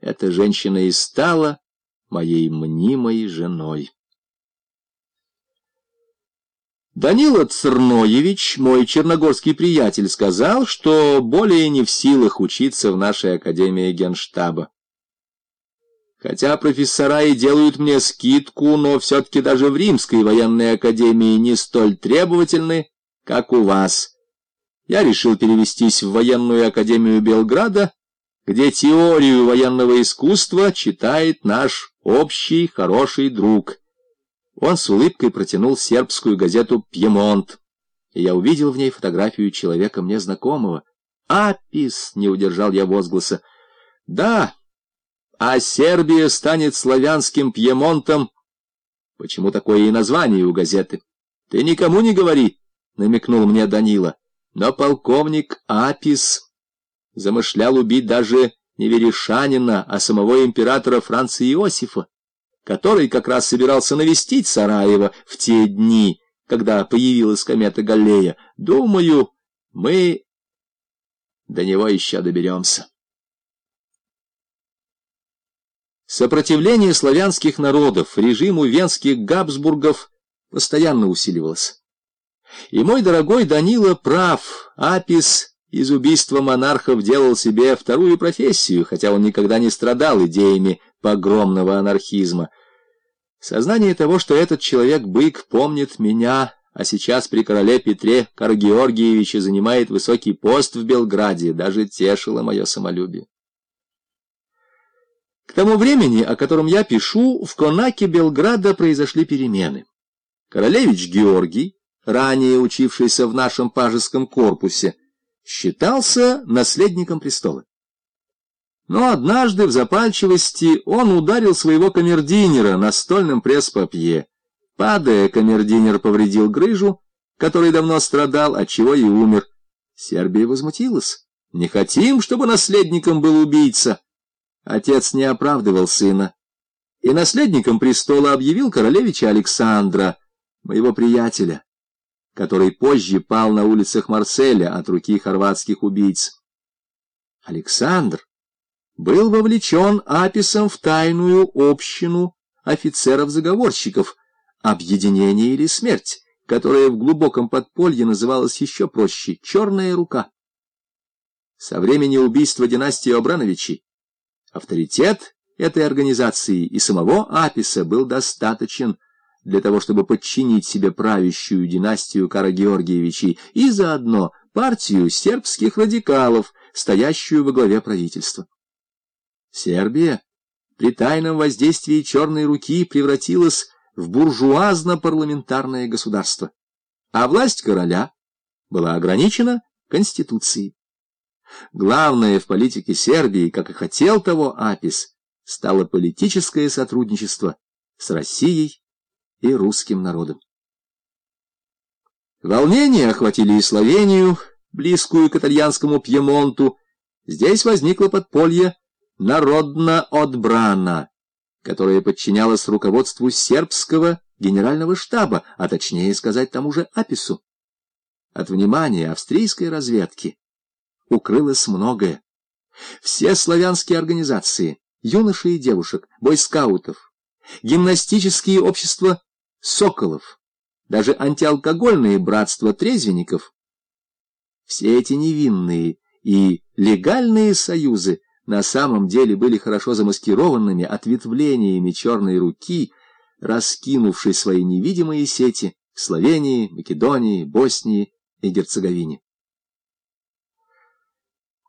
эта женщина и стала моей мнимой женой. Данила Церноевич, мой черногорский приятель, сказал, что более не в силах учиться в нашей Академии Генштаба. Хотя профессора и делают мне скидку, но все-таки даже в Римской военной академии не столь требовательны, как у вас. Я решил перевестись в военную академию Белграда, где теорию военного искусства читает наш общий хороший друг. Он с улыбкой протянул сербскую газету «Пьемонт», и я увидел в ней фотографию человека мне знакомого. «Апис!» — не удержал я возгласа. «Да, а Сербия станет славянским Пьемонтом». Почему такое и название у газеты? Ты никому не говори, — намекнул мне Данила. Но полковник Апис замышлял убить даже не Верешанина, а самого императора Франца Иосифа, который как раз собирался навестить Сараево в те дни, когда появилась комета Галлея. Думаю, мы до него еще доберемся. Сопротивление славянских народов режиму венских Габсбургов постоянно усиливалось. И мой дорогой Данила прав, Апис из убийства монархов делал себе вторую профессию, хотя он никогда не страдал идеями погромного анархизма. Сознание того, что этот человек-бык помнит меня, а сейчас при короле Петре Каргеоргиевиче занимает высокий пост в Белграде, даже тешило мое самолюбие. К тому времени, о котором я пишу, в Конаке Белграда произошли перемены. Королевич Георгий, ранее учившийся в нашем пажеском корпусе, считался наследником престола. Но однажды в запальчивости он ударил своего камердинера настольным пресс-папье. Падая, камердинер повредил грыжу, который давно страдал, от чего и умер. Сербия возмутилась. «Не хотим, чтобы наследником был убийца». Отец не оправдывал сына. И наследником престола объявил королевича Александра, моего приятеля который позже пал на улицах Марселя от руки хорватских убийц. Александр был вовлечен Аписом в тайную общину офицеров-заговорщиков «Объединение или смерть», которая в глубоком подполье называлась еще проще «Черная рука». Со времени убийства династии Обрановичей авторитет этой организации и самого Аписа был достаточен для того, чтобы подчинить себе правящую династию Карагеоргиевичей и заодно партию сербских радикалов, стоящую во главе правительства. Сербия при тайном воздействии черной руки превратилась в буржуазно-парламентарное государство, а власть короля была ограничена Конституцией. Главное в политике Сербии, как и хотел того Апис, стало политическое сотрудничество с Россией и русским народом. Волнения охватили и Словению, близкую к итальянскому Пьемонту. Здесь возникло подполье «Народно-отбрана», которое подчинялось руководству сербского генерального штаба, а точнее сказать тому же Апису. От внимания австрийской разведки укрылось многое. Все славянские организации, юношей и девушек, бойскаутов, гимнастические общества Соколов, даже антиалкогольные братства трезвенников. Все эти невинные и легальные союзы на самом деле были хорошо замаскированными ответвлениями черной руки, раскинувшей свои невидимые сети в Словении, Македонии, Боснии и Герцеговине.